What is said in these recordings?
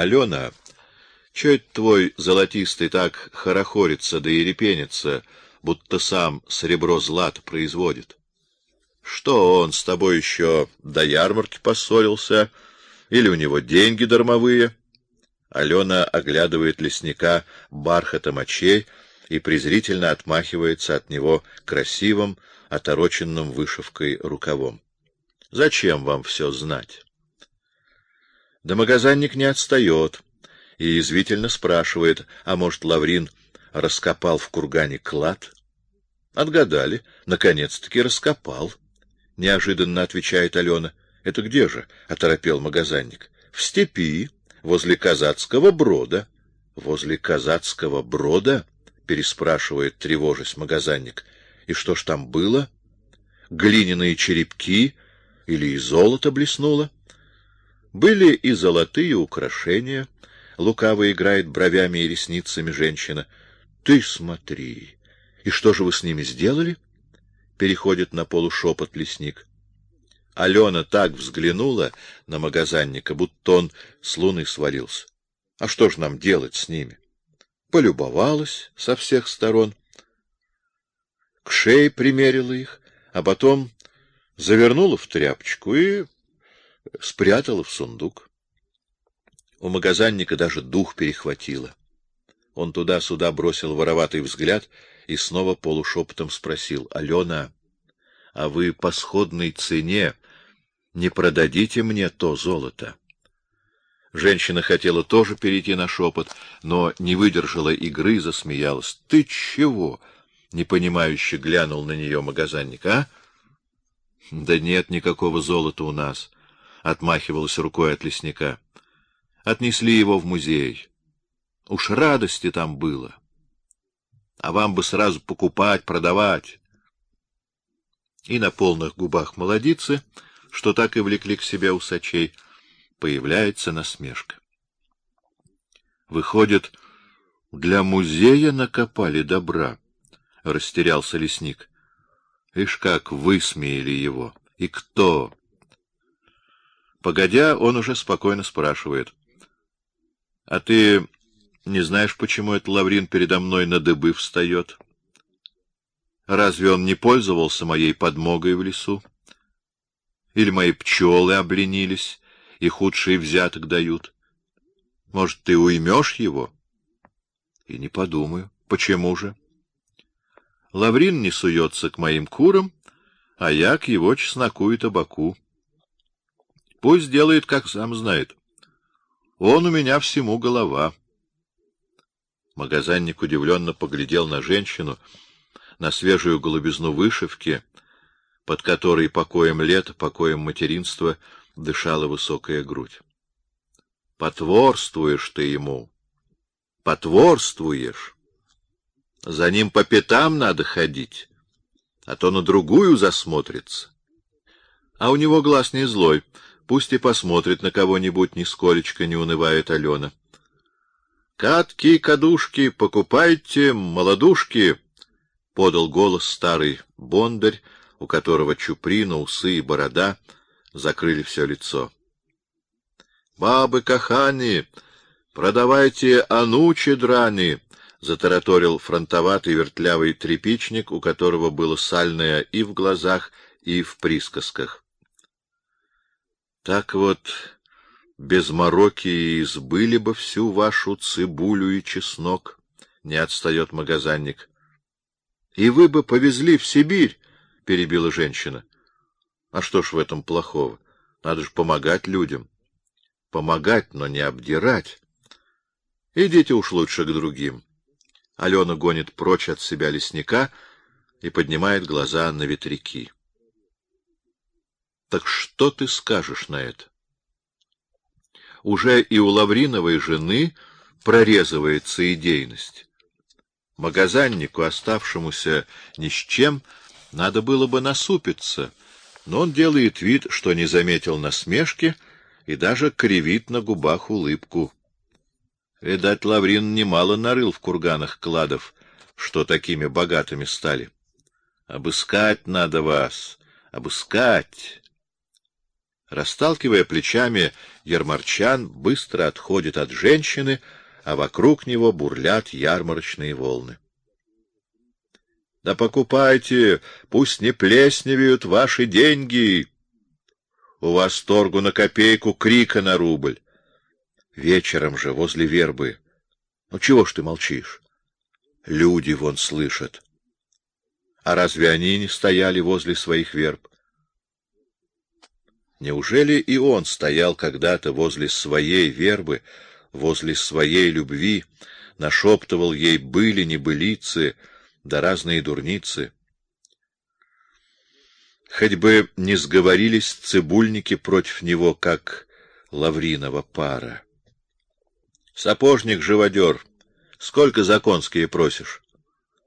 Алена, чё это твой золотистый так хорохорится да и репенится, будто сам серебро злато производит? Что он с тобой еще до ярмарки поссорился? Или у него деньги дармовые? Алена оглядывает лесника бархатом очей и презрительно отмахивается от него красивым, отороченным вышивкой рукавом. Зачем вам все знать? Да магазинник не отстает и извивительно спрашивает, а может, Лаврин раскопал в кургане клад? Отгадали, наконец-таки раскопал. Неожиданно отвечает Алена. Это где же? оторопел магазинник. В степи, возле казацкого брода. Возле казацкого брода? переспрашивает тревожась магазинник. И что ж там было? Глиняные черепки или и золото блеснуло? Были и золотые украшения. Лукаво играет бровями и ресницами женщина. Ты смотри. И что же вы с ними сделали? Переходит на полушепот лесник. Алена так взглянула на магазинника, будто он с луны свалился. А что ж нам делать с ними? Полюбовалась со всех сторон. К шее примерила их, а потом завернула в тряпочку и спрятала в сундук. У магазинника даже дух перехватило. Он туда-сюда бросил вороватый взгляд и снова полушепотом спросил: "Алена, а вы по сходной цене не продадите мне то золото?" Женщина хотела тоже перейти на шепот, но не выдержала игры и засмеялась. "Ты чего?" непонимающе глянул на нее магазинник. "А? Да нет никакого золота у нас отмахивалась рукой от лесника. Отнесли его в музей. Уж радости там было. А вам бы сразу покупать, продавать. И на полных губах молодицы, что так и влекли к себе усачей, появляется насмешка. Выходит, для музея накопали добра, растерялся лесник. Ишь как высмеяли его. И кто? Погодя, он уже спокойно спрашивает: "А ты не знаешь, почему этот Лаврин передо мной на дыбы встает? Разве он не пользовался моей подмогой в лесу? Или мои пчелы обленились и худшие взяток дают? Может, ты уймешь его?" И не подумаю. Почему же? Лаврин не суется к моим курам, а я к его чесноку и табаку. Пусть делает, как сам знает. Он у меня всему голова. Магазинник удивленно поглядел на женщину, на свежую голубизну вышивки, под которой покоем лета, покоем материнства дышала высокая грудь. Потворствуешь ты ему. Потворствуешь. За ним по пятам надо ходить, а то на другую засмотрится. А у него глаз не злой, Пусть и посмотрит на кого-нибудь, нисколечко не унывает Алена. Катки, кадушки, покупайте, молодушки, подал голос старый бондарь, у которого чуприна, усы и борода закрыли все лицо. Бабы кахани, продавайте анучи драни, затараторил фронтоватый вертлявый трепичник, у которого было сальное и в глазах, и в присказках. Так вот, без мороки и избыли бы всю вашу цибулю и чеснок, не отстает магазинник. И вы бы повезли в Сибирь, перебила женщина. А что ж в этом плохого? Надо же помогать людям. Помогать, но не обдирать. Идите уж лучше к другим. Алена гонит прочь от себя лесника и поднимает глаза на ветряки. Так что ты скажешь на это? Уже и у Лавриновой жены прорезывается идейность. Магазиннику, оставшемуся ни с чем, надо было бы насупиться, но он делает вид, что не заметил насмешки и даже кривит на губах улыбку. Видать, Лаврин немало нарыл в курганах кладов, что такими богатыми стали. Обыскать надо вас, обыскать. Расталкивая плечами, ярмарчан быстро отходит от женщины, а вокруг него бурлят ярмарочные волны. Да покупайте, пусть не плесневеют ваши деньги. У вас торгу на копейку, крика на рубль. Вечером же возле вербы. Ну чего ж ты молчишь? Люди вон слышат. А разве они не стояли возле своих верб? Неужели и он стоял когда-то возле своей вербы, возле своей любви, нашептывал ей были небылицы, да разные дурницы? Хоть бы не сговорились цибульники против него, как лавринова пара. Сапожник-живодер, сколько законские просишь?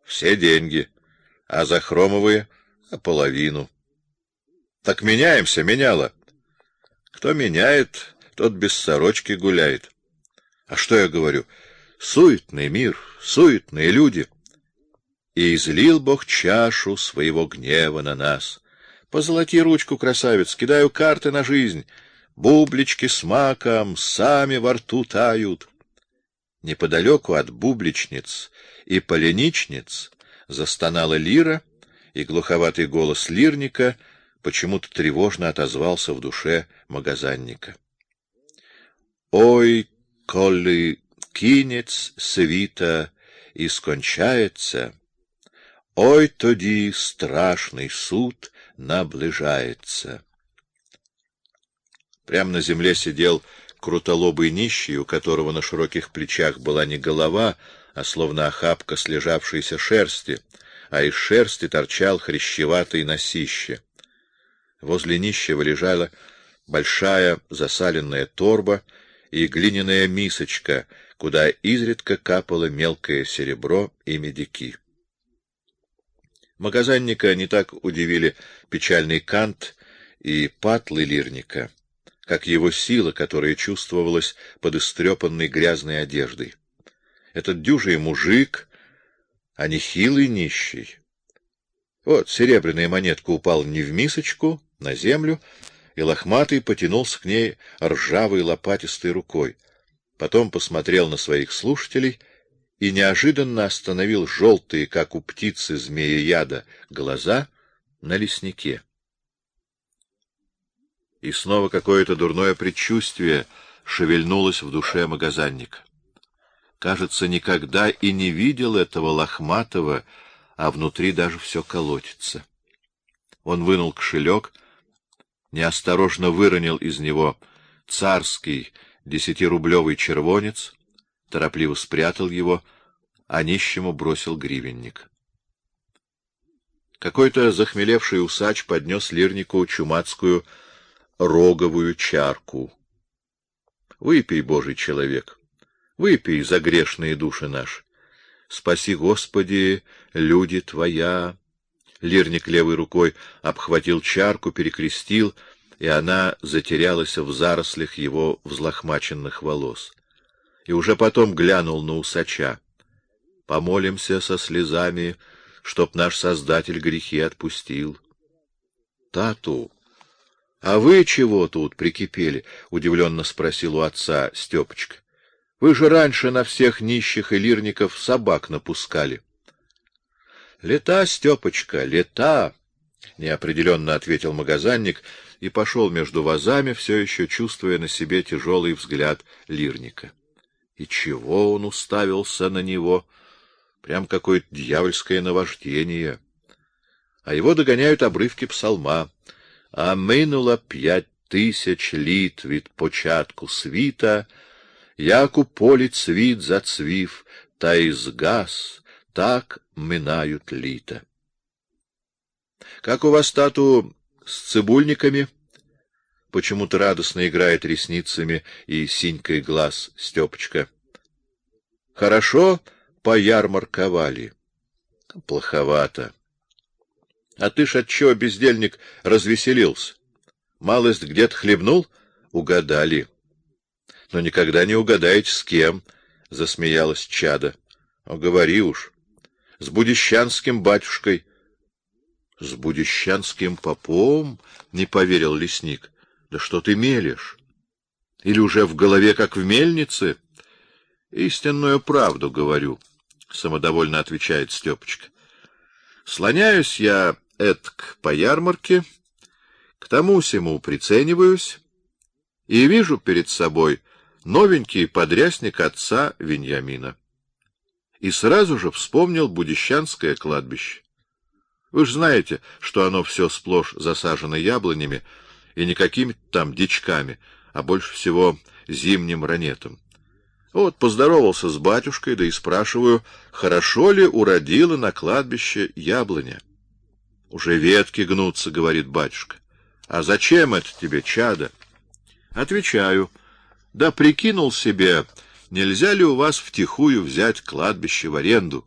Все деньги, а за хромовые — половину. Так меняемся, меняла. Кто меняет, тот без сорочки гуляет. А что я говорю? Суетный мир, суетные люди. И излил Бог чашу своего гнева на нас. Позолоти ручку, красавец, кидаю карты на жизнь. Бублички с маком сами во рту тают. Неподалеку от бубличниц и поленичниц застонала лира, и глуховатый голос лирника почему-то тревожно отозвался в душе магазинника. Ой, коли кинец свита и скончается, ой, тоді страшный суд наближается. Прямо на земле сидел крутолобый нищий, у которого на широких плечах была не голова, а словно охапка слежавшейся шерсти, а из шерсти торчал хрящеватый носище. Возле нищего лежала большая засаленная торба и глиняная мисочка, куда изредка капало мелкое серебро и медики. Магазинника не так удивили печальный кант и патлы лирника, как его сила, которая чувствовалась под истрепанной грязной одеждой. Этот дюжий мужик, а не хилый нищий. Вот серебряная монетка упала не в мисочку, на землю, и лохматый потянулся к ней ржавой лопатистой рукой. Потом посмотрел на своих слушателей и неожиданно остановил желтые, как у птицы змея-яда, глаза на леснике. И снова какое-то дурное предчувствие шевельнулось в душе магазинника. Кажется, никогда и не видел этого лохматого, а внутри даже все колотится. Он вынул кошелек, неосторожно выронил из него царский десятирублевый червонец, торопливо спрятал его, а нищему бросил гривенник. Какой-то захмелевший усач поднес лирнику чумацкую роговую чарку. Выпей, Божий человек. Выпей за грешные души наши. Спаси, Господи, люди Твоя. Лирник левой рукой обхватил чарку, перекрестил, и она затерялась в зарослях его взлохмаченных волос. И уже потом глянул на усача. Помолимся со слезами, чтоб наш Создатель грехи отпустил. Тату, а вы чего тут прикипели? удивленно спросил у отца Стёпочка. Вы же раньше на всех нищих и лирников собак напускали. Лета, Стёпочка, лета, неопределенно ответил магазинник и пошел между вазами, все еще чувствуя на себе тяжелый взгляд лирника. И чего он уставился на него? Прям какое-то дьявольское наваждение. А его догоняют обрывки псалма. А минуло п'ять тисяч літ від початку світа, як у полі цвіт зацвів, та й згас, так минають літа. Как у вас тату с цибульниками? Почему-то радостно играет ресницами и синькой глаз Стёпочка. Хорошо поярмарковали. Плоховато. А ты ж отчего, бездельник, развеселился? Малость где-то хлебнул? Угадали. Но никогда не угадаете, с кем, — засмеялась чада. — говори уж. С будищанским батюшкой. — С будищанским попом? — не поверил лесник. — Да что ты мелешь? Или уже в голове, как в мельнице? Истинную правду говорю, самодовольно отвечает Стёпочка. Слоняюсь я этк по ярмарке, к тому сему прицениваюсь и вижу перед собой новенький подрясник отца Веньямина. И сразу же вспомнил Будищанское кладбище. Вы же знаете, что оно все сплошь засажено яблонями и не какими-то там дичками, а больше всего зимним ранетом. Вот поздоровался с батюшкой, да и спрашиваю, хорошо ли уродила на кладбище яблоня. Уже ветки гнутся, говорит батюшка. А зачем это тебе, чадо? Отвечаю: да прикинул себе, нельзя ли у вас втихую взять кладбище в аренду?